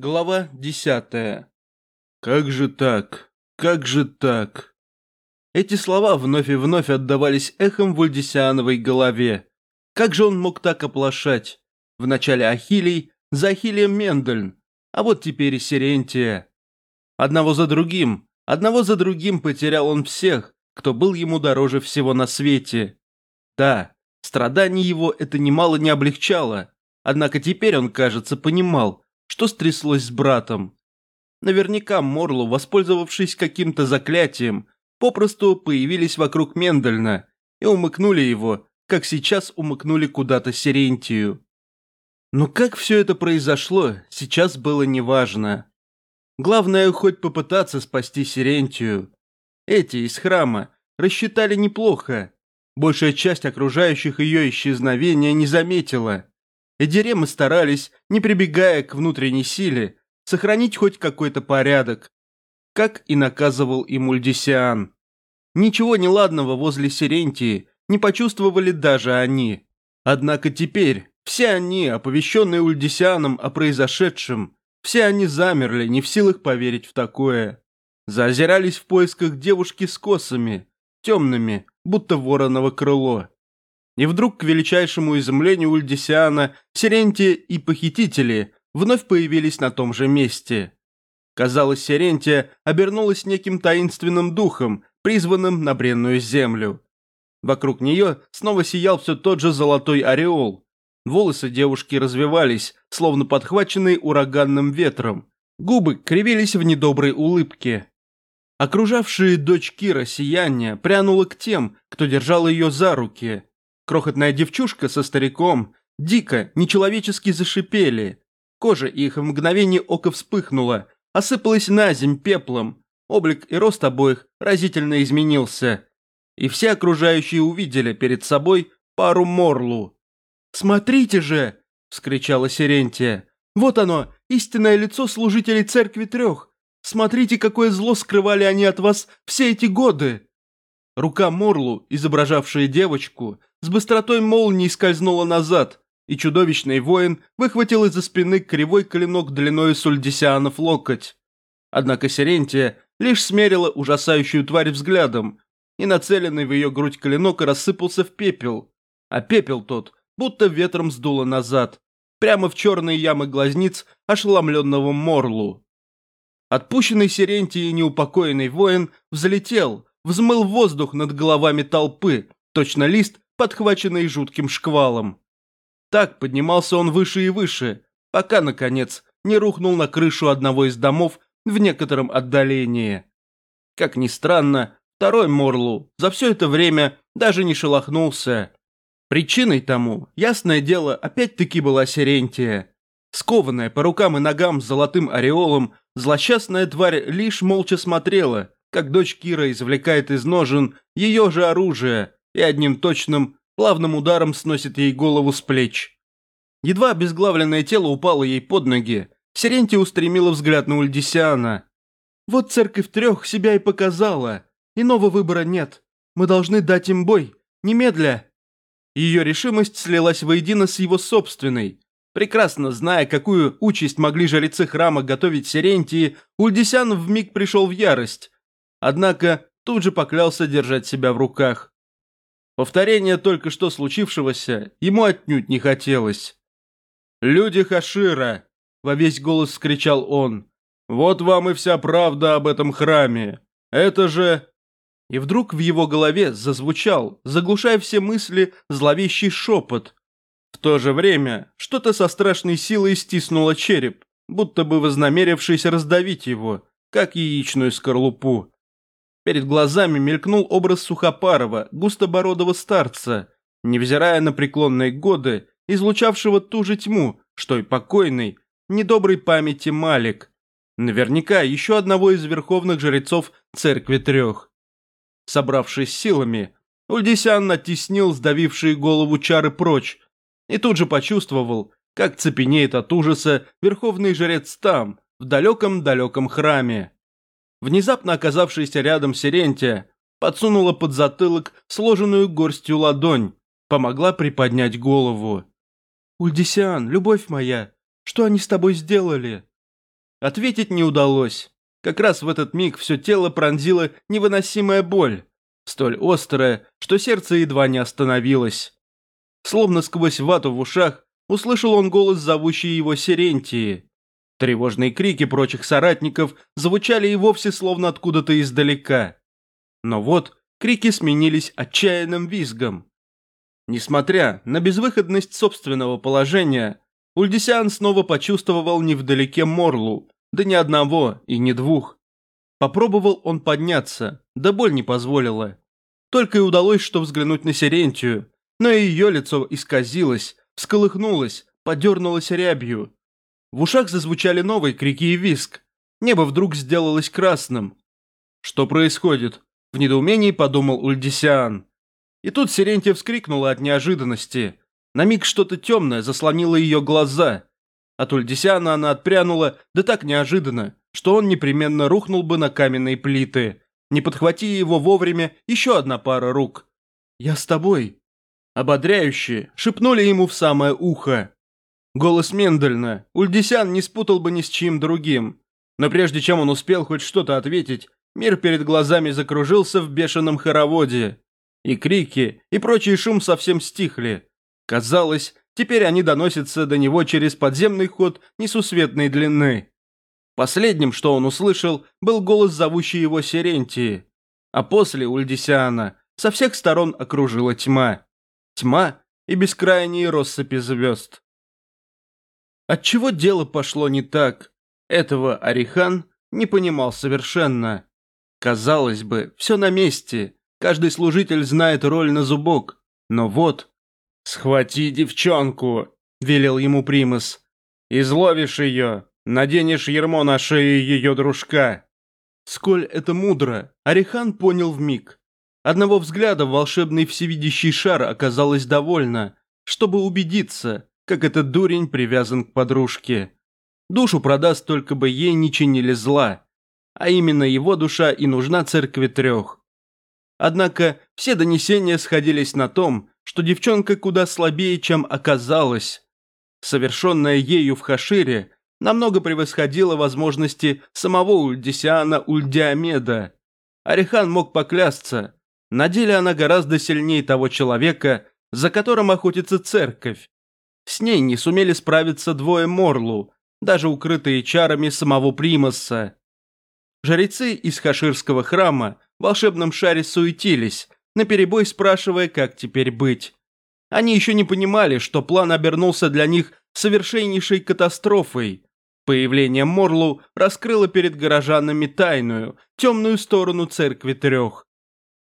Глава десятая. Как же так? Как же так? Эти слова вновь и вновь отдавались эхом в Ульдисиановой голове. Как же он мог так оплошать? Вначале Ахилий, за Ахилием Мендельн, а вот теперь и Сирентия. Одного за другим, одного за другим потерял он всех, кто был ему дороже всего на свете. Да, страданий его это немало не облегчало, однако теперь он, кажется, понимал – что стряслось с братом. Наверняка Морлу, воспользовавшись каким-то заклятием, попросту появились вокруг Мендельна и умыкнули его, как сейчас умыкнули куда-то Сирентию. Но как все это произошло, сейчас было неважно. Главное, хоть попытаться спасти Сирентию. Эти из храма рассчитали неплохо. Большая часть окружающих ее исчезновения не заметила. Эдиремы старались, не прибегая к внутренней силе, сохранить хоть какой-то порядок, как и наказывал им Ульдисиан. Ничего неладного возле Сирентии не почувствовали даже они. Однако теперь все они, оповещенные Ульдисианом о произошедшем, все они замерли, не в силах поверить в такое. Заозирались в поисках девушки с косами, темными, будто вороново крыло. И вдруг, к величайшему изумлению Ульдисиана, Сирентия и похитители вновь появились на том же месте. Казалось, Сирентия обернулась неким таинственным духом, призванным на бренную землю. Вокруг нее снова сиял все тот же золотой ореол. Волосы девушки развивались, словно подхваченные ураганным ветром. Губы кривились в недоброй улыбке. Окружавшие дочь Кира сияние прянуло к тем, кто держал ее за руки. Крохотная девчушка со стариком дико, нечеловечески зашипели. Кожа их в мгновение ока вспыхнула, осыпалась на земь пеплом. Облик и рост обоих разительно изменился. И все окружающие увидели перед собой пару Морлу. «Смотрите же!» – вскричала Сирентия. «Вот оно, истинное лицо служителей Церкви Трех! Смотрите, какое зло скрывали они от вас все эти годы!» Рука Морлу, изображавшая девочку, с быстротой молнии скользнула назад, и чудовищный воин выхватил из-за спины кривой клинок длиной сульдисианов локоть. Однако Сирентия лишь смерила ужасающую тварь взглядом, и нацеленный в ее грудь клинок рассыпался в пепел, а пепел тот будто ветром сдуло назад, прямо в черные ямы глазниц ошеломленного Морлу. Отпущенный Сирентией неупокоенный воин взлетел, взмыл воздух над головами толпы, точно лист, подхваченный жутким шквалом. Так поднимался он выше и выше, пока, наконец, не рухнул на крышу одного из домов в некотором отдалении. Как ни странно, второй Морлу за все это время даже не шелохнулся. Причиной тому, ясное дело, опять-таки была Сирентия. Скованная по рукам и ногам золотым ореолом, злосчастная тварь лишь молча смотрела, как дочь Кира извлекает из ножен ее же оружие и одним точным, плавным ударом сносит ей голову с плеч. Едва обезглавленное тело упало ей под ноги, Сиренти устремила взгляд на Ульдисиана. «Вот церковь трех себя и показала. Иного выбора нет. Мы должны дать им бой. Немедля!» Ее решимость слилась воедино с его собственной. Прекрасно зная, какую участь могли жрецы храма готовить Сирентии, Ульдисян вмиг пришел в ярость. Однако тут же поклялся держать себя в руках. Повторение только что случившегося ему отнюдь не хотелось. «Люди Хашира!» – во весь голос скричал он. «Вот вам и вся правда об этом храме. Это же...» И вдруг в его голове зазвучал, заглушая все мысли, зловещий шепот. В то же время что-то со страшной силой стиснуло череп, будто бы вознамерившись раздавить его, как яичную скорлупу. Перед глазами мелькнул образ Сухопарова, густобородого старца, невзирая на преклонные годы, излучавшего ту же тьму, что и покойный, недоброй памяти Малик. Наверняка еще одного из верховных жрецов Церкви Трех. Собравшись силами, Ульдисян натеснил сдавившие голову чары прочь и тут же почувствовал, как цепенеет от ужаса верховный жрец там, в далеком-далеком храме. Внезапно оказавшаяся рядом Сирентия подсунула под затылок сложенную горстью ладонь, помогла приподнять голову. «Ульдисиан, любовь моя, что они с тобой сделали?» Ответить не удалось. Как раз в этот миг все тело пронзила невыносимая боль, столь острая, что сердце едва не остановилось. Словно сквозь вату в ушах услышал он голос, зовущий его Сирентии. Тревожные крики прочих соратников звучали и вовсе словно откуда-то издалека. Но вот крики сменились отчаянным визгом. Несмотря на безвыходность собственного положения, Ульдисиан снова почувствовал невдалеке Морлу, да ни одного и не двух. Попробовал он подняться, да боль не позволила. Только и удалось, что взглянуть на Сирентию, но и ее лицо исказилось, всколыхнулось, подернулось рябью. В ушах зазвучали новые крики и виск. Небо вдруг сделалось красным. Что происходит? В недоумении подумал Ульдисиан. И тут Сирентия вскрикнула от неожиданности. На миг что-то темное заслонило ее глаза. От Ульдисиана она отпрянула, да так неожиданно, что он непременно рухнул бы на каменные плиты. Не подхвати его вовремя еще одна пара рук. «Я с тобой». Ободряющие шепнули ему в самое ухо. Голос Мендельна Ульдисян не спутал бы ни с чьим другим. Но прежде чем он успел хоть что-то ответить, мир перед глазами закружился в бешеном хороводе. И крики, и прочий шум совсем стихли. Казалось, теперь они доносятся до него через подземный ход несусветной длины. Последним, что он услышал, был голос, зовущий его Сирентии. А после Ульдисиана со всех сторон окружила тьма. Тьма и бескрайние россыпи звезд. Отчего дело пошло не так, этого Арихан не понимал совершенно. Казалось бы, все на месте, каждый служитель знает роль на зубок, но вот... «Схвати девчонку!» – велел ему Примас. «Изловишь ее, наденешь ермо на шею ее дружка». Сколь это мудро, Арихан понял в миг. Одного взгляда волшебный всевидящий шар оказалось довольно, чтобы убедиться, как этот дурень привязан к подружке. Душу продаст только бы ей не чинили зла, а именно его душа и нужна церкви трех. Однако все донесения сходились на том, что девчонка куда слабее, чем оказалось. Совершенная ею в Хашире намного превосходила возможности самого Ульдисиана Ульдиамеда. Арихан мог поклясться, на деле она гораздо сильнее того человека, за которым охотится церковь. С ней не сумели справиться двое Морлу, даже укрытые чарами самого Примаса. Жрецы из Хаширского храма в волшебном шаре суетились, наперебой спрашивая, как теперь быть. Они еще не понимали, что план обернулся для них совершеннейшей катастрофой. Появление Морлу раскрыло перед горожанами тайную, темную сторону церкви трех.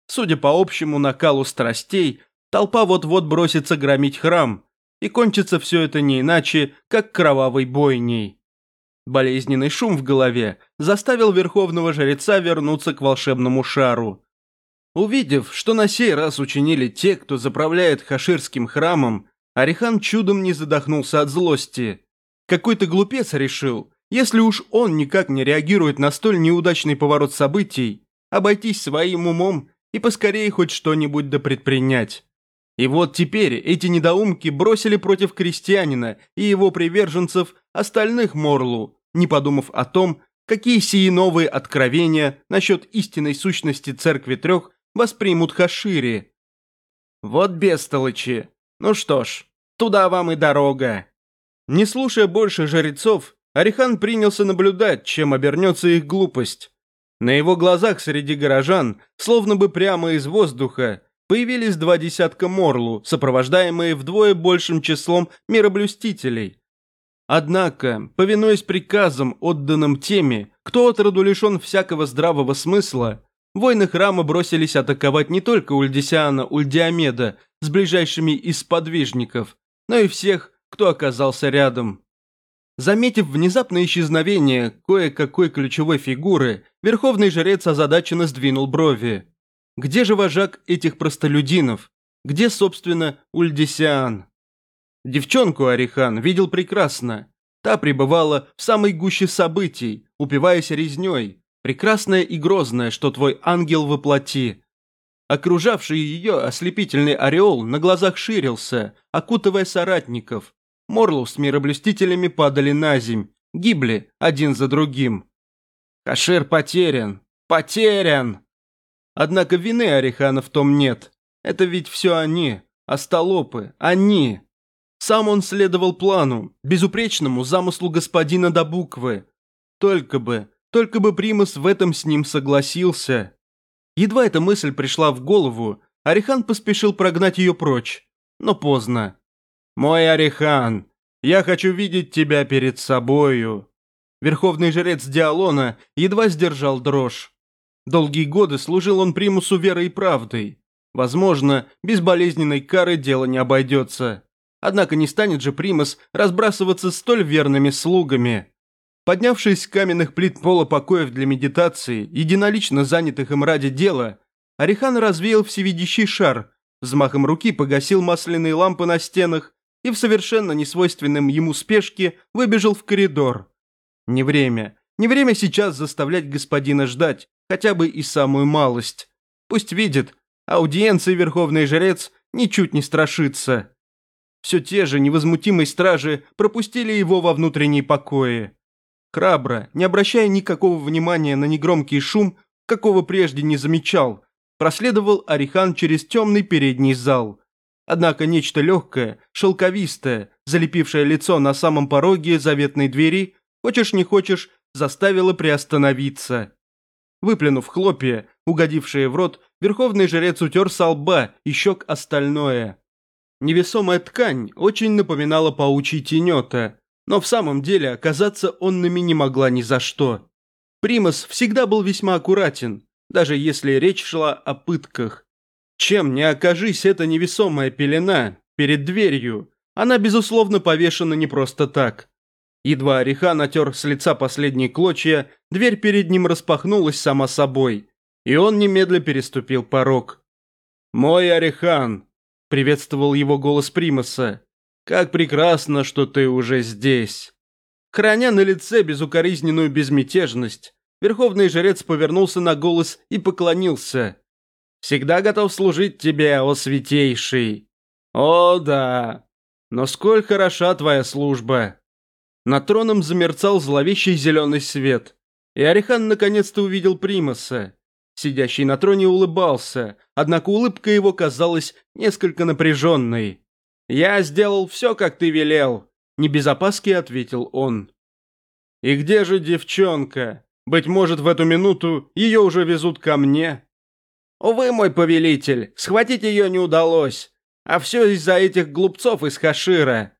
Судя по общему накалу страстей, толпа вот-вот бросится громить храм, и кончится все это не иначе, как кровавой бойней. Болезненный шум в голове заставил верховного жреца вернуться к волшебному шару. Увидев, что на сей раз учинили те, кто заправляет хаширским храмом, Арихан чудом не задохнулся от злости. Какой-то глупец решил, если уж он никак не реагирует на столь неудачный поворот событий, обойтись своим умом и поскорее хоть что-нибудь да предпринять. И вот теперь эти недоумки бросили против крестьянина и его приверженцев остальных Морлу, не подумав о том, какие сии новые откровения насчет истинной сущности Церкви Трех воспримут Хашири. Вот бестолочи. Ну что ж, туда вам и дорога. Не слушая больше жрецов, Арихан принялся наблюдать, чем обернется их глупость. На его глазах среди горожан, словно бы прямо из воздуха, появились два десятка морлу, сопровождаемые вдвое большим числом мироблюстителей. Однако, повинуясь приказам, отданным теми, кто отроду лишен всякого здравого смысла, воины храма бросились атаковать не только Ульдисиана Ульдиамеда с ближайшими из сподвижников, но и всех, кто оказался рядом. Заметив внезапное исчезновение кое-какой ключевой фигуры, верховный жрец озадаченно сдвинул брови. Где же вожак этих простолюдинов? Где, собственно, Ульдисиан? Девчонку Арихан видел прекрасно. Та пребывала в самой гуще событий, упиваясь резней, прекрасная и грозная, что твой ангел воплоти. Окружавший ее ослепительный ореол на глазах ширился, окутывая соратников, Морлу с мироблюстителями падали на земь, гибли один за другим. Кашир потерян, потерян! Однако вины Арихана в том нет. Это ведь все они, остолопы, они. Сам он следовал плану, безупречному замыслу господина до буквы. Только бы, только бы Примас в этом с ним согласился. Едва эта мысль пришла в голову, Арихан поспешил прогнать ее прочь. Но поздно. «Мой Арихан, я хочу видеть тебя перед собою». Верховный жрец Диалона едва сдержал дрожь. Долгие годы служил он примусу верой и правдой. Возможно, без болезненной кары дело не обойдется. Однако не станет же примус разбрасываться столь верными слугами. Поднявшись с каменных плит пола покоев для медитации, единолично занятых им ради дела, Арихан развеял всевидящий шар, взмахом руки погасил масляные лампы на стенах и в совершенно несвойственном ему спешке выбежал в коридор. Не время, не время сейчас заставлять господина ждать, хотя бы и самую малость. Пусть видит, аудиенции верховный жрец ничуть не страшится. Все те же невозмутимые стражи пропустили его во внутренние покои. Храбро, не обращая никакого внимания на негромкий шум, какого прежде не замечал, проследовал Арихан через темный передний зал. Однако нечто легкое, шелковистое, залепившее лицо на самом пороге заветной двери, хочешь не хочешь, заставило приостановиться. Выплюнув хлопья, угодившие в рот, верховный жрец утер со лба и щек остальное. Невесомая ткань очень напоминала паучьи тенета, но в самом деле оказаться онными не могла ни за что. Примас всегда был весьма аккуратен, даже если речь шла о пытках. Чем не окажись эта невесомая пелена перед дверью, она, безусловно, повешена не просто так. Едва Ореха натер с лица последние клочья, дверь перед ним распахнулась сама собой, и он немедля переступил порог. «Мой Орехан!» – приветствовал его голос Примаса. Как прекрасно, что ты уже здесь. Храня на лице безукоризненную безмятежность, верховный жрец повернулся на голос и поклонился. «Всегда готов служить тебе, о святейший!» «О, да! Но сколь хороша твоя служба!» Над троном замерцал зловещий зеленый свет, и Арихан наконец-то увидел Примаса. Сидящий на троне улыбался, однако улыбка его казалась несколько напряженной. «Я сделал все, как ты велел», – не без опаски ответил он. «И где же девчонка? Быть может, в эту минуту ее уже везут ко мне?» «Увы, мой повелитель, схватить ее не удалось. А все из-за этих глупцов из Хашира.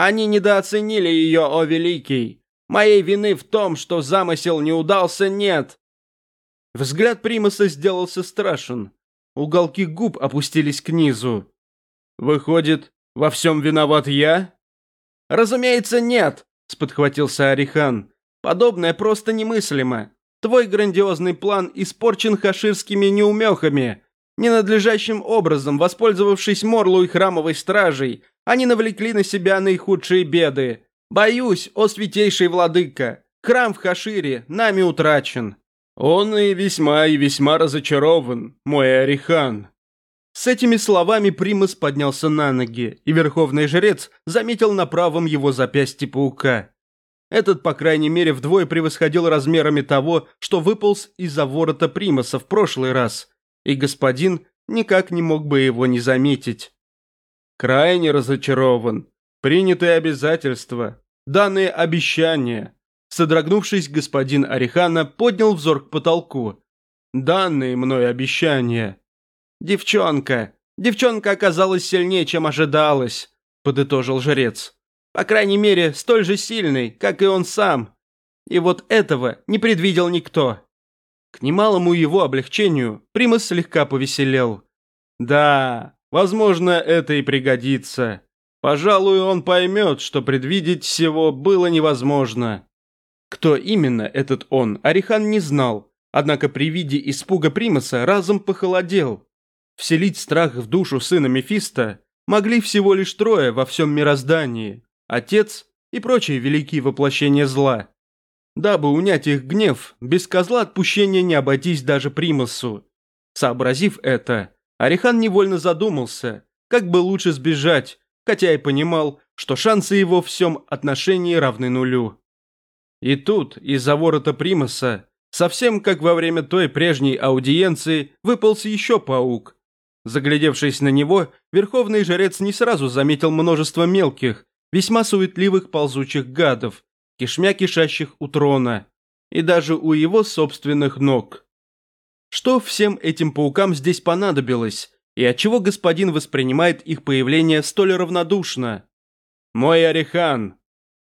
Они недооценили ее, о великий. Моей вины в том, что замысел не удался, нет». Взгляд Примаса сделался страшен. Уголки губ опустились к низу. «Выходит, во всем виноват я?» «Разумеется, нет», – сподхватился Арихан. «Подобное просто немыслимо. Твой грандиозный план испорчен хаширскими неумехами. Ненадлежащим образом, воспользовавшись Морлу и храмовой стражей, они навлекли на себя наихудшие беды. Боюсь, о святейший владыка, храм в Хашире нами утрачен». «Он и весьма и весьма разочарован, мой Арихан», с этими словами Примас поднялся на ноги, и Верховный Жрец заметил на правом его запястье паука. Этот, по крайней мере, вдвое превосходил размерами того, что выполз из-за ворота Примаса в прошлый раз, и господин никак не мог бы его не заметить. Крайне разочарован. Принятые обязательства, данные обещания. Содрогнувшись, господин Арихана поднял взор к потолку. Данные мной обещания. «Девчонка! Девчонка оказалась сильнее, чем ожидалось», – подытожил жрец. «По крайней мере, столь же сильный, как и он сам. И вот этого не предвидел никто». К немалому его облегчению Примас слегка повеселел. «Да, возможно, это и пригодится. Пожалуй, он поймет, что предвидеть всего было невозможно». Кто именно этот он, Арихан не знал, однако при виде испуга Примаса разум похолодел. Вселить страх в душу сына Мефиста могли всего лишь трое во всем мироздании – отец и прочие великие воплощения зла. Дабы унять их гнев, без козла отпущения не обойтись даже Примасу. Сообразив это, Арихан невольно задумался, как бы лучше сбежать, хотя и понимал, что шансы его в всем отношении равны нулю. И тут из-за ворота Примаса, совсем как во время той прежней аудиенции, выполз еще паук. Заглядевшись на него, верховный жрец не сразу заметил множество мелких, весьма суетливых ползучих гадов, кишмя кишащих у трона, и даже у его собственных ног. Что всем этим паукам здесь понадобилось, и отчего господин воспринимает их появление столь равнодушно? «Мой Орихан!»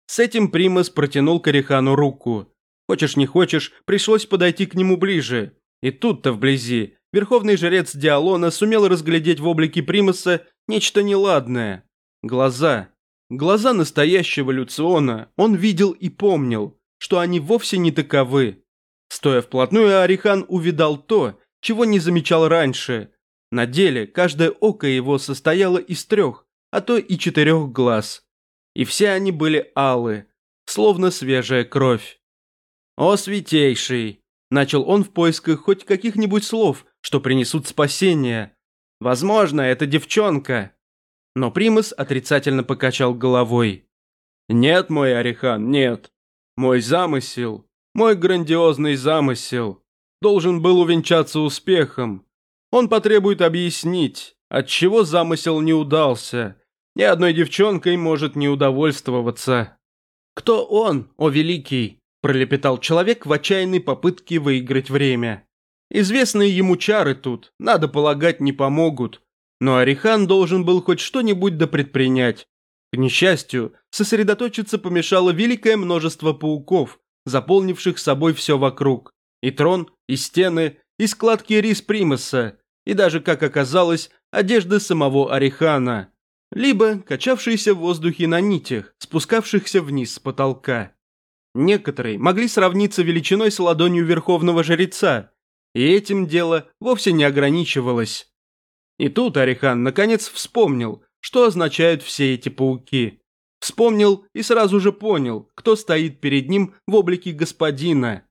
С этим Примас протянул к Орихану руку. Хочешь не хочешь, пришлось подойти к нему ближе. И тут-то вблизи верховный жрец Диалона сумел разглядеть в облике Примаса нечто неладное. Глаза. Глаза настоящего Люциона он видел и помнил, что они вовсе не таковы. Стоя вплотную, Арихан увидал то, чего не замечал раньше. На деле каждое око его состояло из трех, а то и четырех глаз и все они были алы, словно свежая кровь. «О, святейший!» – начал он в поисках хоть каких-нибудь слов, что принесут спасение. «Возможно, это девчонка». Но Примас отрицательно покачал головой. «Нет, мой Арихан, нет. Мой замысел, мой грандиозный замысел, должен был увенчаться успехом. Он потребует объяснить, отчего замысел не удался, ни одной девчонкой может не удовольствоваться. «Кто он, о великий?» – пролепетал человек в отчаянной попытке выиграть время. Известные ему чары тут, надо полагать, не помогут. Но Арихан должен был хоть что-нибудь да предпринять. К несчастью, сосредоточиться помешало великое множество пауков, заполнивших собой все вокруг. И трон, и стены, и складки рис Примаса, и даже, как оказалось, одежды самого Арихана либо качавшиеся в воздухе на нитях, спускавшихся вниз с потолка. Некоторые могли сравниться величиной с ладонью верховного жреца, и этим дело вовсе не ограничивалось. И тут Арихан наконец вспомнил, что означают все эти пауки. Вспомнил и сразу же понял, кто стоит перед ним в облике господина.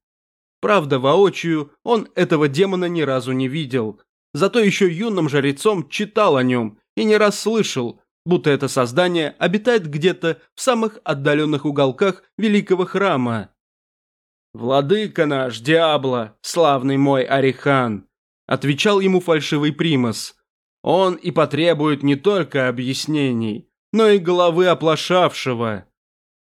Правда, воочию он этого демона ни разу не видел, зато еще юным жрецом читал о нем и не раз слышал, будто это создание обитает где-то в самых отдаленных уголках великого храма. «Владыка наш, Диабло, славный мой Арихан», отвечал ему фальшивый примас. «Он и потребует не только объяснений, но и головы оплошавшего».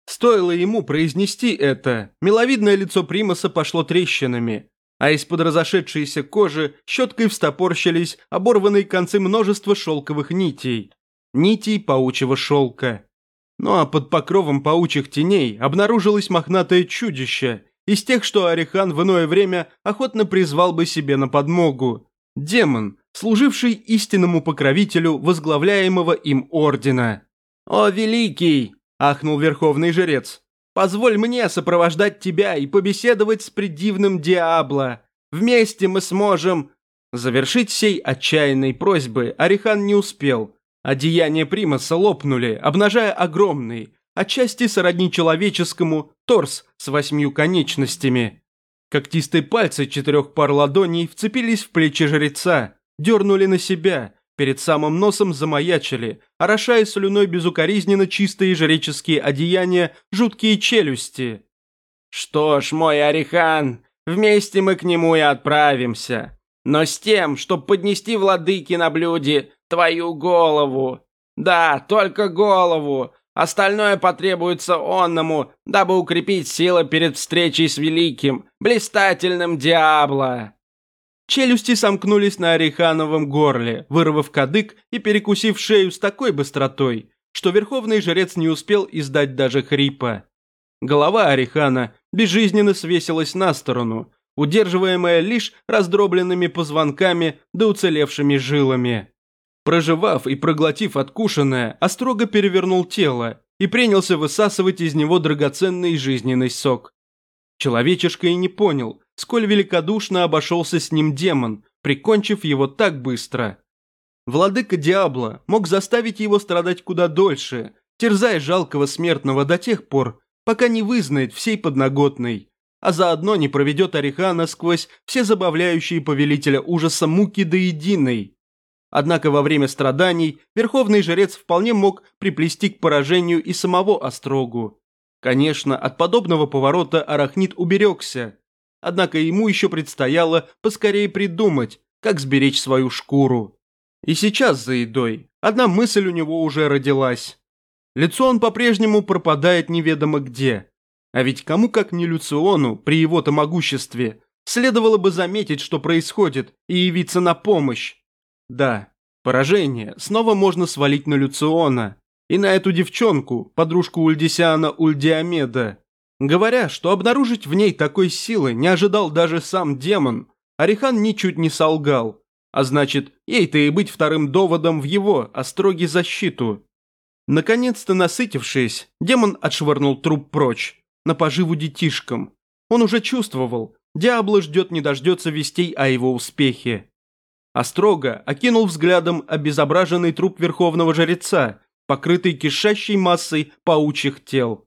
Стоило ему произнести это, миловидное лицо примаса пошло трещинами, а из-под разошедшейся кожи щеткой встопорщились оборванные концы множества шелковых нитей нитей паучьего шелка. Ну а под покровом паучьих теней обнаружилось мохнатое чудище, из тех, что Арихан в иное время охотно призвал бы себе на подмогу. Демон, служивший истинному покровителю возглавляемого им ордена. «О, великий!» – ахнул верховный жрец. «Позволь мне сопровождать тебя и побеседовать с предивным Диабло. Вместе мы сможем...» Завершить сей отчаянной просьбы Арихан не успел – Одеяния Примаса лопнули, обнажая огромный, отчасти сродни человеческому, торс с восьмью конечностями. Когтистые пальцы четырех пар ладоней вцепились в плечи жреца, дернули на себя, перед самым носом замаячили, орошая слюной безукоризненно чистые жреческие одеяния, жуткие челюсти. «Что ж, мой Арихан, вместе мы к нему и отправимся. Но с тем, чтобы поднести владыки на блюде твою голову. Да, только голову. Остальное потребуется онному, дабы укрепить силы перед встречей с великим, блистательным Диабло». Челюсти сомкнулись на Орехановом горле, вырвав кадык и перекусив шею с такой быстротой, что верховный жрец не успел издать даже хрипа. Голова Орехана безжизненно свесилась на сторону, удерживаемая лишь раздробленными позвонками да уцелевшими жилами. Проживав и проглотив откушенное, Острого перевернул тело и принялся высасывать из него драгоценный жизненный сок. Человечишка и не понял, сколь великодушно обошелся с ним демон, прикончив его так быстро. Владыка Диабло мог заставить его страдать куда дольше, терзая жалкого смертного до тех пор, пока не вызнает всей подноготной, а заодно не проведет Орехана сквозь все забавляющие повелителя ужаса муки до единой. Однако во время страданий верховный жрец вполне мог приплести к поражению и самого Острогу. Конечно, от подобного поворота арахнит уберегся, однако ему еще предстояло поскорее придумать, как сберечь свою шкуру. И сейчас за едой одна мысль у него уже родилась. Лицо он по-прежнему пропадает неведомо где. А ведь кому как не Люциону при его-то могуществе следовало бы заметить, что происходит, и явиться на помощь. Да, поражение снова можно свалить на Люциона и на эту девчонку, подружку Ульдисиана Ульдиамеда. Говоря, что обнаружить в ней такой силы не ожидал даже сам демон, Арихан ничуть не солгал. А значит, ей-то и быть вторым доводом в его остроге защиту. Наконец-то насытившись, демон отшвырнул труп прочь, на поживу детишкам. Он уже чувствовал, Диабло ждет не дождется вестей о его успехе. Острого окинул взглядом обезображенный труп верховного жреца, покрытый кишащей массой паучьих тел.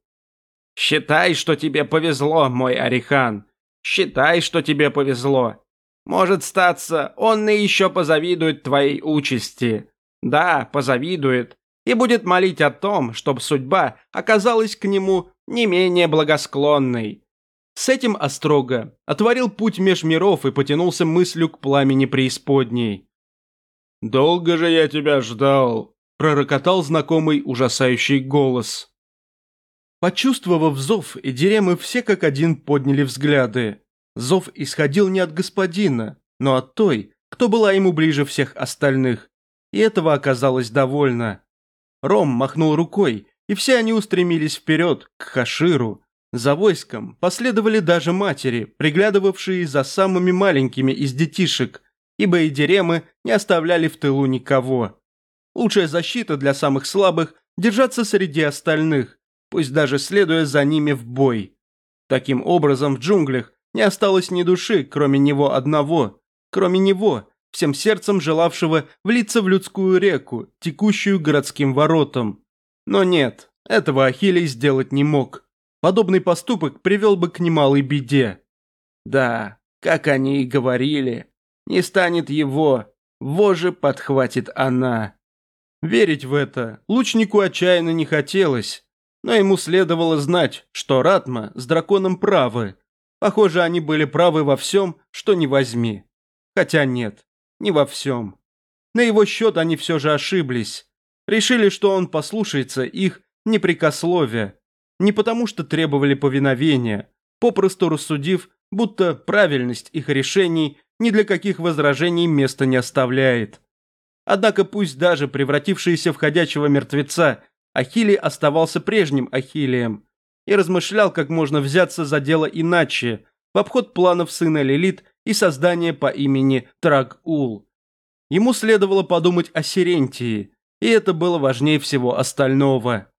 «Считай, что тебе повезло, мой Арихан. Считай, что тебе повезло. Может статься, он и еще позавидует твоей участи. Да, позавидует. И будет молить о том, чтобы судьба оказалась к нему не менее благосклонной. С этим Острога отворил путь меж миров и потянулся мыслью к пламени преисподней. «Долго же я тебя ждал», – пророкотал знакомый ужасающий голос. Почувствовав зов, Эдиремы все как один подняли взгляды. Зов исходил не от господина, но от той, кто была ему ближе всех остальных, и этого оказалось довольно. Ром махнул рукой, и все они устремились вперед, к Хаширу. За войском последовали даже матери, приглядывавшие за самыми маленькими из детишек, ибо и деремы не оставляли в тылу никого. Лучшая защита для самых слабых – держаться среди остальных, пусть даже следуя за ними в бой. Таким образом, в джунглях не осталось ни души, кроме него одного, кроме него, всем сердцем желавшего влиться в людскую реку, текущую городским воротам. Но нет, этого Ахилий сделать не мог. Подобный поступок привел бы к немалой беде. Да, как они и говорили, не станет его, воже подхватит она. Верить в это лучнику отчаянно не хотелось, но ему следовало знать, что Ратма с драконом правы. Похоже, они были правы во всем, что не возьми. Хотя нет, не во всем. На его счет они все же ошиблись. Решили, что он послушается их непрекословия. Не потому, что требовали повиновения, попросту рассудив, будто правильность их решений ни для каких возражений места не оставляет. Однако пусть даже превратившийся в ходячего мертвеца, Ахилий оставался прежним Ахилием и размышлял, как можно взяться за дело иначе, в обход планов сына Лилит и создания по имени Траг-Ул. Ему следовало подумать о Сирентии, и это было важнее всего остального.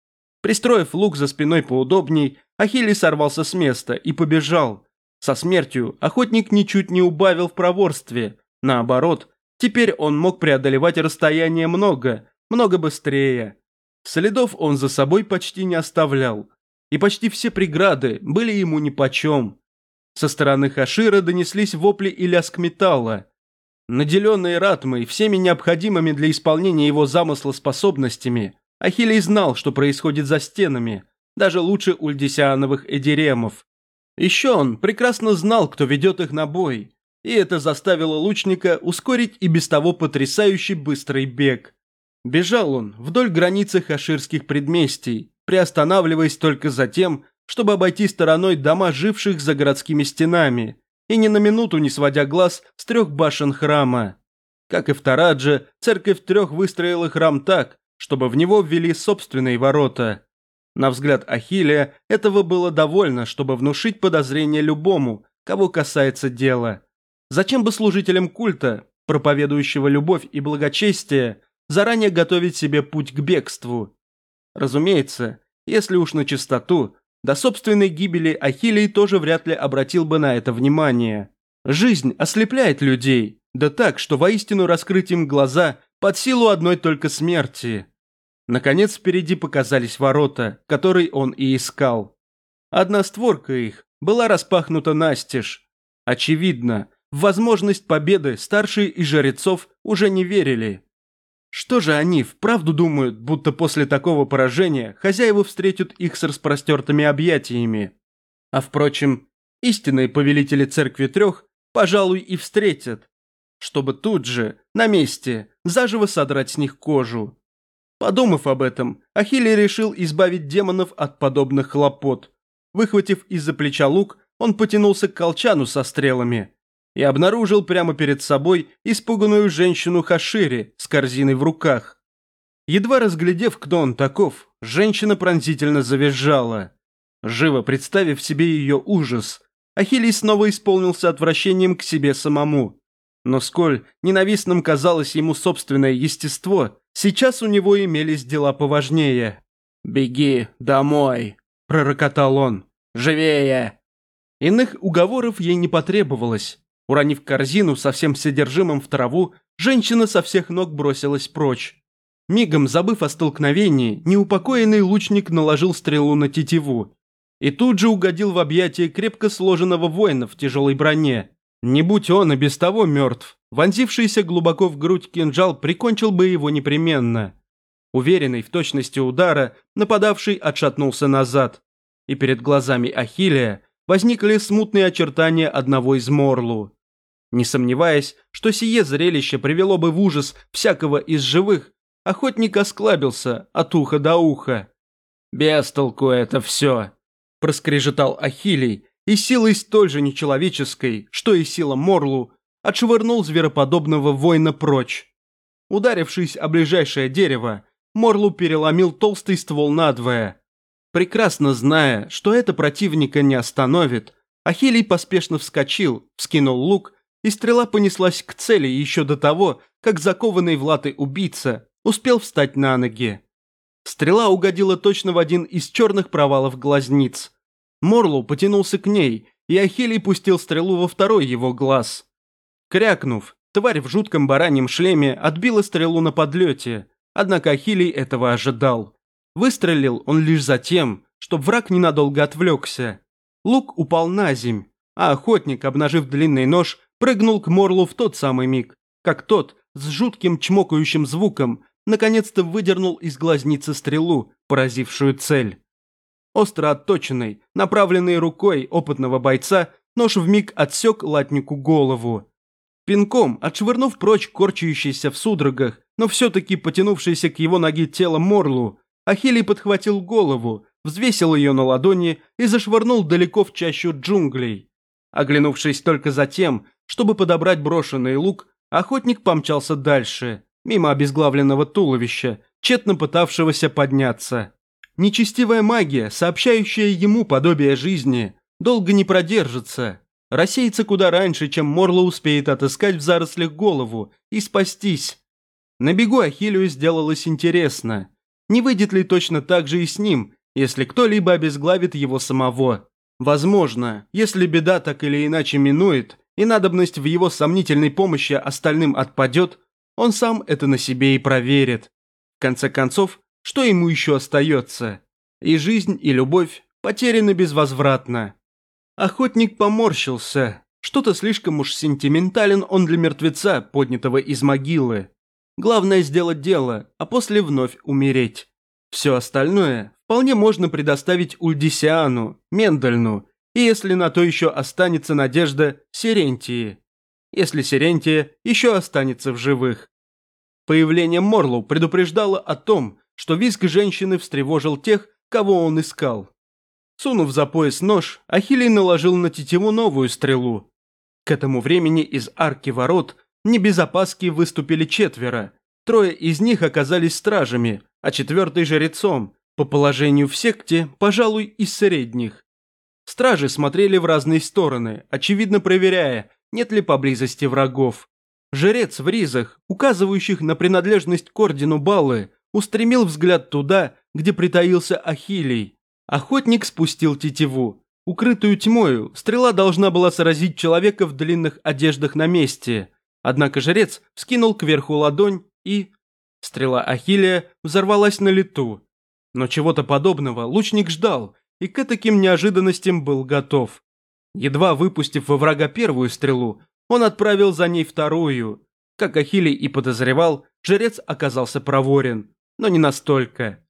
Пристроив лук за спиной поудобней, Ахилий сорвался с места и побежал. Со смертью охотник ничуть не убавил в проворстве. Наоборот, теперь он мог преодолевать расстояние много, много быстрее. Следов он за собой почти не оставлял, и почти все преграды были ему нипочем. Со стороны Хашира донеслись вопли и лязг металла. Наделенный Ратмой всеми необходимыми для исполнения его замысла способностями, Ахиллей знал, что происходит за стенами, даже лучше ульдисиановых эдиремов. Еще он прекрасно знал, кто ведет их на бой, и это заставило лучника ускорить и без того потрясающий быстрый бег. Бежал он вдоль границы хаширских предместий, приостанавливаясь только за тем, чтобы обойти стороной дома живших за городскими стенами, и ни на минуту не сводя глаз с трех башен храма. Как и в Тарадже, церковь трех выстроила храм так, чтобы в него ввели собственные ворота. На взгляд Ахиллея этого было довольно, чтобы внушить подозрение любому, кого касается дела. Зачем бы служителям культа, проповедующего любовь и благочестие, заранее готовить себе путь к бегству? Разумеется, если уж на чистоту, до собственной гибели Ахиллей тоже вряд ли обратил бы на это внимание. Жизнь ослепляет людей, да так, что воистину раскрыть им глаза под силу одной только смерти. Наконец впереди показались ворота, которые он и искал. Одна створка их была распахнута настежь. Очевидно, в возможность победы старшие из жрецов уже не верили. Что же они вправду думают, будто после такого поражения хозяева встретят их с распростертыми объятиями? А впрочем, истинные повелители церкви трех, пожалуй, и встретят, чтобы тут же, на месте, заживо содрать с них кожу. Подумав об этом, Ахилий решил избавить демонов от подобных хлопот. Выхватив из-за плеча лук, он потянулся к колчану со стрелами и обнаружил прямо перед собой испуганную женщину Хашири с корзиной в руках. Едва разглядев, кто он таков, женщина пронзительно завизжала. Живо представив себе ее ужас, Ахилий снова исполнился отвращением к себе самому. Но сколь ненавистным казалось ему собственное естество, сейчас у него имелись дела поважнее. «Беги домой», – пророкотал он. «Живее!» Иных уговоров ей не потребовалось. Уронив корзину со всем содержимым в траву, женщина со всех ног бросилась прочь. Мигом, забыв о столкновении, неупокоенный лучник наложил стрелу на тетиву. И тут же угодил в объятия крепко сложенного воина в тяжелой броне. Не будь он и без того мертв, вонзившийся глубоко в грудь кинжал прикончил бы его непременно. Уверенный в точности удара, нападавший отшатнулся назад. И перед глазами Ахиллея возникли смутные очертания одного из Морлу. Не сомневаясь, что сие зрелище привело бы в ужас всякого из живых, охотник осклабился от уха до уха. «Без толку это все», – проскрежетал Ахилий, и силой столь же нечеловеческой, что и сила Морлу, отшвырнул звероподобного воина прочь. Ударившись о ближайшее дерево, Морлу переломил толстый ствол надвое. Прекрасно зная, что это противника не остановит, Ахилий поспешно вскочил, вскинул лук, и стрела понеслась к цели еще до того, как закованный в латы убийца успел встать на ноги. Стрела угодила точно в один из черных провалов глазниц. Морлоу потянулся к ней, и Ахилий пустил стрелу во второй его глаз. Крякнув, тварь в жутком бараньем шлеме отбила стрелу на подлете, однако Ахилий этого ожидал. Выстрелил он лишь за тем, чтобы враг ненадолго отвлекся. Лук упал на земь, а охотник, обнажив длинный нож, прыгнул к Морлу в тот самый миг, как тот, с жутким чмокающим звуком, наконец-то выдернул из глазницы стрелу, поразившую цель. Остро отточенный, направленный рукой опытного бойца, нож вмиг отсек латнику голову. Пинком, отшвырнув прочь корчающийся в судорогах, но все-таки потянувшийся к его ноге тело Морлу, Ахилий подхватил голову, взвесил ее на ладони и зашвырнул далеко в чащу джунглей. Оглянувшись только за тем, чтобы подобрать брошенный лук, охотник помчался дальше, мимо обезглавленного туловища, тщетно пытавшегося подняться. Нечестивая магия, сообщающая ему подобие жизни, долго не продержится. Рассеется куда раньше, чем Морло успеет отыскать в зарослях голову и спастись. На бегу Ахиллию сделалось интересно. Не выйдет ли точно так же и с ним, если кто-либо обезглавит его самого? Возможно, если беда так или иначе минует, и надобность в его сомнительной помощи остальным отпадет, он сам это на себе и проверит. В конце концов, что ему еще остается? И жизнь, и любовь потеряны безвозвратно. Охотник поморщился. Что-то слишком уж сентиментален он для мертвеца, поднятого из могилы. Главное сделать дело, а после вновь умереть. Все остальное вполне можно предоставить Ульдисиану, Мендельну, и если на то еще останется надежда, Сирентии. Если Сирентия еще останется в живых. Появление Морлоу предупреждало о том, что визг женщины встревожил тех, кого он искал. Сунув за пояс нож, Ахилий наложил на тетиву новую стрелу. К этому времени из арки ворот не без опаски выступили четверо. Трое из них оказались стражами, а четвертый – жрецом, по положению в секте, пожалуй, из средних. Стражи смотрели в разные стороны, очевидно проверяя, нет ли поблизости врагов. Жрец в ризах, указывающих на принадлежность к ордену Баллы, устремил взгляд туда, где притаился Ахилий. Охотник спустил тетиву. Укрытую тьмою, стрела должна была сразить человека в длинных одеждах на месте. Однако жрец вскинул кверху ладонь и... Стрела Ахилия взорвалась на лету. Но чего-то подобного лучник ждал и к таким неожиданностям был готов. Едва выпустив во врага первую стрелу, он отправил за ней вторую. Как Ахилий и подозревал, жрец оказался проворен, но не настолько.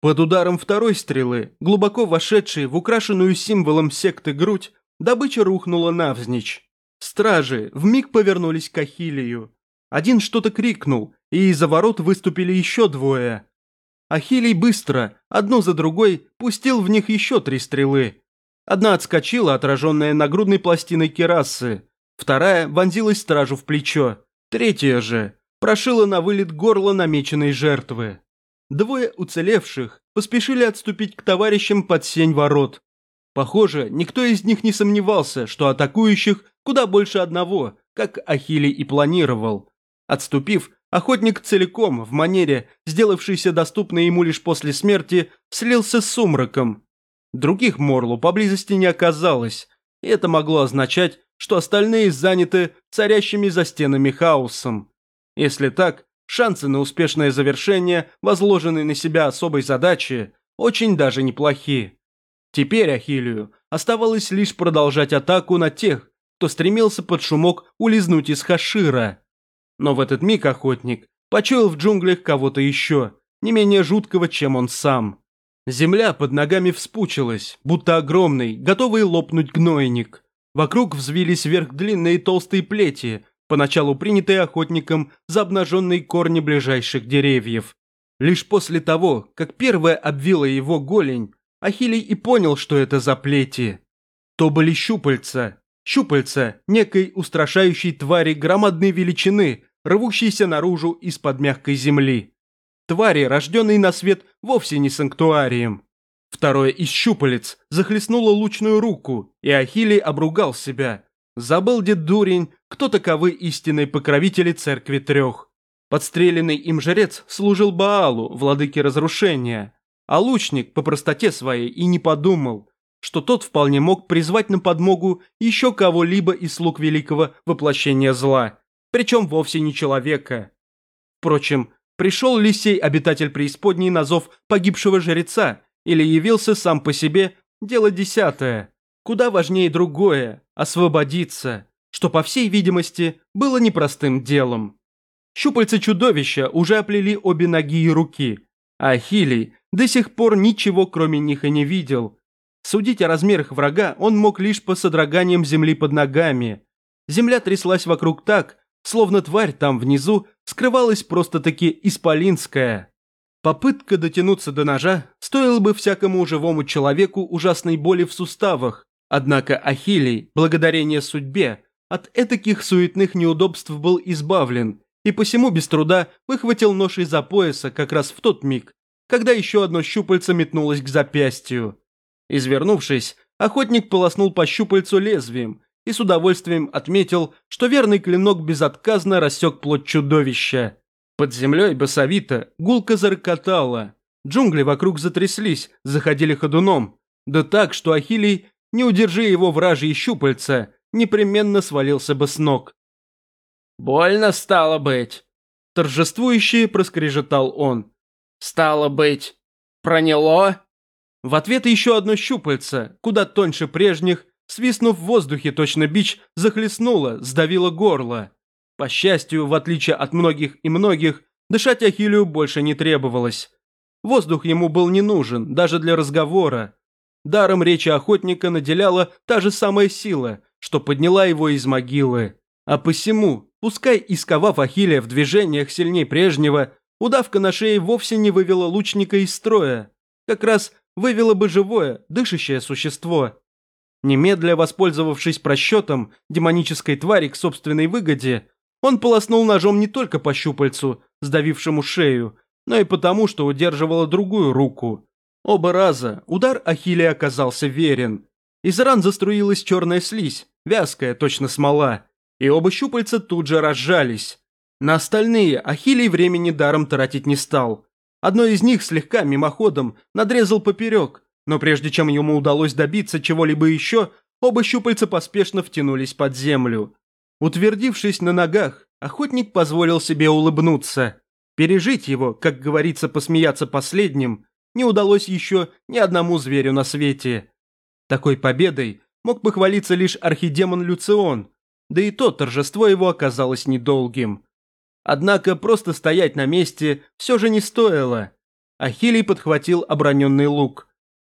Под ударом второй стрелы, глубоко вошедшей в украшенную символом секты грудь, добыча рухнула навзничь. Стражи вмиг повернулись к Ахилию. Один что-то крикнул, и из-за ворот выступили еще двое. Ахилий быстро, одну за другой, пустил в них еще три стрелы. Одна отскочила, отраженная нагрудной пластиной керасы, вторая вонзилась стражу в плечо, третья же прошила на вылет горло намеченной жертвы. Двое уцелевших поспешили отступить к товарищам под сень ворот. Похоже, никто из них не сомневался, что атакующих куда больше одного, как Ахилий и планировал. Отступив, охотник целиком, в манере, сделавшейся доступной ему лишь после смерти, слился с сумраком. Других Морлу поблизости не оказалось, и это могло означать, что остальные заняты царящими за стенами хаосом. Если так, шансы на успешное завершение, возложенные на себя особой задачи, очень даже неплохие. Теперь Ахилию оставалось лишь продолжать атаку на тех, кто стремился под шумок улизнуть из Хашира. Но в этот миг охотник почуял в джунглях кого-то еще, не менее жуткого, чем он сам. Земля под ногами вспучилась, будто огромный, готовый лопнуть гнойник. Вокруг взвились вверх длинные толстые плети, поначалу принятые охотником за обнаженные корни ближайших деревьев. Лишь после того, как первая обвила его голень, Ахилий и понял, что это за плети. То были щупальца. Щупальца некой устрашающей твари громадной величины, рвущейся наружу из-под мягкой земли. Твари, рожденные на свет вовсе не санктуарием. Второе из щупалец захлестнуло лучную руку, и Ахилий обругал себя. Забыл дед дурень, кто таковы истинные покровители церкви трех. Подстреленный им жрец служил Баалу, владыке разрушения, а лучник по простоте своей и не подумал, что тот вполне мог призвать на подмогу еще кого-либо из слуг великого воплощения зла, причем вовсе не человека. Впрочем, пришел ли сей обитатель преисподней на зов погибшего жреца, или явился сам по себе, дело десятое. Куда важнее другое – освободиться, что, по всей видимости, было непростым делом. Щупальца чудовища уже оплели обе ноги и руки, а до сих пор ничего кроме них и не видел. Судить о размерах врага он мог лишь по содроганиям земли под ногами. Земля тряслась вокруг так, словно тварь там внизу скрывалась просто-таки исполинская. Попытка дотянуться до ножа стоила бы всякому живому человеку ужасной боли в суставах, однако Ахилий, благодарение судьбе, от этаких суетных неудобств был избавлен и посему без труда выхватил нож из-за пояса как раз в тот миг, когда еще одно щупальце метнулось к запястью. Извернувшись, охотник полоснул по щупальцу лезвием и с удовольствием отметил, что верный клинок безотказно рассек плоть чудовища. Под землей басовито гулко зарокотало. Джунгли вокруг затряслись, заходили ходуном. Да так, что Ахилий, не удержи его вражьи щупальца, непременно свалился бы с ног. «Больно стало быть!» Торжествующе проскрежетал он. «Стало быть, проняло?» В ответ еще одно щупальце, куда тоньше прежних, свистнув в воздухе точно бич, захлестнуло, сдавило горло. По счастью, в отличие от многих и многих, дышать Ахиллию больше не требовалось. Воздух ему был не нужен, даже для разговора. Даром речи охотника наделяла та же самая сила, что подняла его из могилы. А посему, пускай исковав Ахиллия в движениях сильней прежнего, удавка на шее вовсе не вывела лучника из строя. Как раз вывела бы живое, дышащее существо. Немедля воспользовавшись просчетом демонической твари к собственной выгоде, он полоснул ножом не только по щупальцу, сдавившему шею, но и потому, что удерживала другую руку. Оба раза удар Ахиллея оказался верен. Из ран заструилась черная слизь, вязкая, точно смола, и оба щупальца тут же разжались. На остальные Ахиллей времени даром тратить не стал. Одно из них слегка мимоходом надрезал поперек, но прежде чем ему удалось добиться чего-либо еще, оба щупальца поспешно втянулись под землю. Утвердившись на ногах, охотник позволил себе улыбнуться. Пережить его, как говорится, посмеяться последним, не удалось еще ни одному зверю на свете. Такой победой мог похвалиться лишь архидемон Люцион, да и то торжество его оказалось недолгим. Однако просто стоять на месте все же не стоило. Ахилий подхватил оброненный лук.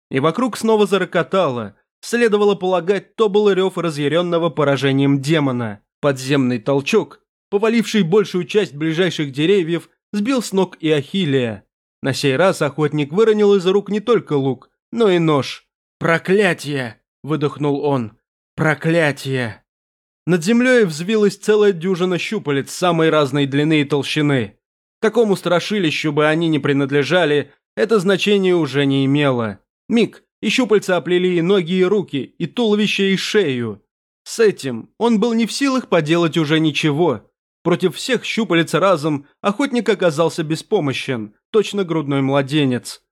И вокруг снова зарокотало. Следовало полагать, то был рев разъяренного поражением демона. Подземный толчок, поваливший большую часть ближайших деревьев, сбил с ног и Ахилия. На сей раз охотник выронил из рук не только лук, но и нож. «Проклятие!» – выдохнул он. «Проклятие!» Над землей взвилась целая дюжина щупалец самой разной длины и толщины. Какому страшилищу бы они ни принадлежали, это значение уже не имело. Миг, и щупальца оплели и ноги, и руки, и туловище, и шею. С этим он был не в силах поделать уже ничего. Против всех щупалец разом охотник оказался беспомощен, точно грудной младенец.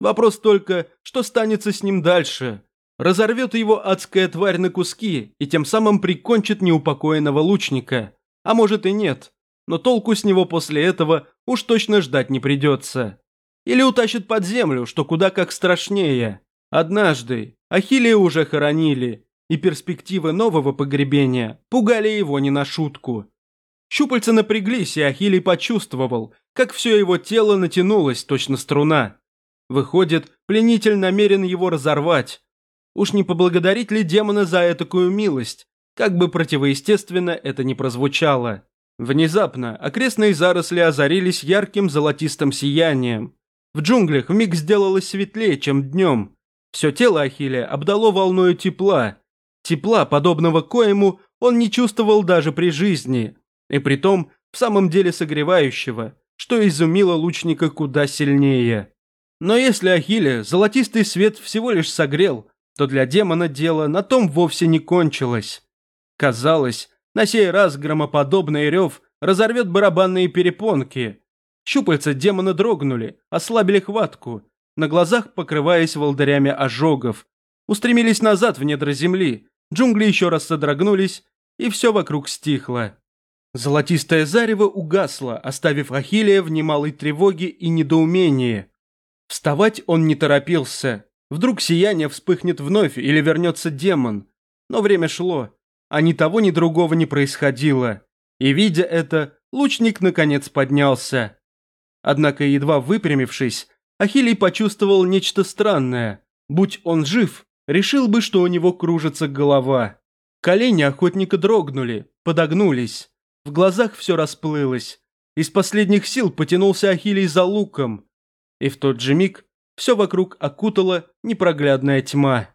Вопрос только, что станется с ним дальше. Разорвет его адская тварь на куски и тем самым прикончит неупокоенного лучника. А может и нет. Но толку с него после этого уж точно ждать не придется. Или утащит под землю, что куда как страшнее. Однажды Ахиллея уже хоронили, и перспективы нового погребения пугали его не на шутку. Щупальца напряглись, и Ахилий почувствовал, как все его тело натянулось, точно струна. Выходит, пленитель намерен его разорвать, Уж не поблагодарить ли демона за этакую милость? Как бы противоестественно это ни прозвучало. Внезапно окрестные заросли озарились ярким золотистым сиянием. В джунглях вмиг сделалось светлее, чем днем. Все тело Ахилля обдало волною тепла. Тепла, подобного коему, он не чувствовал даже при жизни. И притом, в самом деле согревающего, что изумило лучника куда сильнее. Но если Ахилля золотистый свет всего лишь согрел, то для демона дело на том вовсе не кончилось. Казалось, на сей раз громоподобный рев разорвет барабанные перепонки. Щупальца демона дрогнули, ослабили хватку, на глазах покрываясь волдырями ожогов. Устремились назад в недра земли, джунгли еще раз содрогнулись, и все вокруг стихло. Золотистое зарево угасло, оставив Ахиллея в немалой тревоге и недоумении. Вставать он не торопился, Вдруг сияние вспыхнет вновь или вернется демон. Но время шло, а ни того, ни другого не происходило. И, видя это, лучник наконец поднялся. Однако, едва выпрямившись, Ахилий почувствовал нечто странное. Будь он жив, решил бы, что у него кружится голова. Колени охотника дрогнули, подогнулись. В глазах все расплылось. Из последних сил потянулся Ахилий за луком. И в тот же миг все вокруг окутала непроглядная тьма.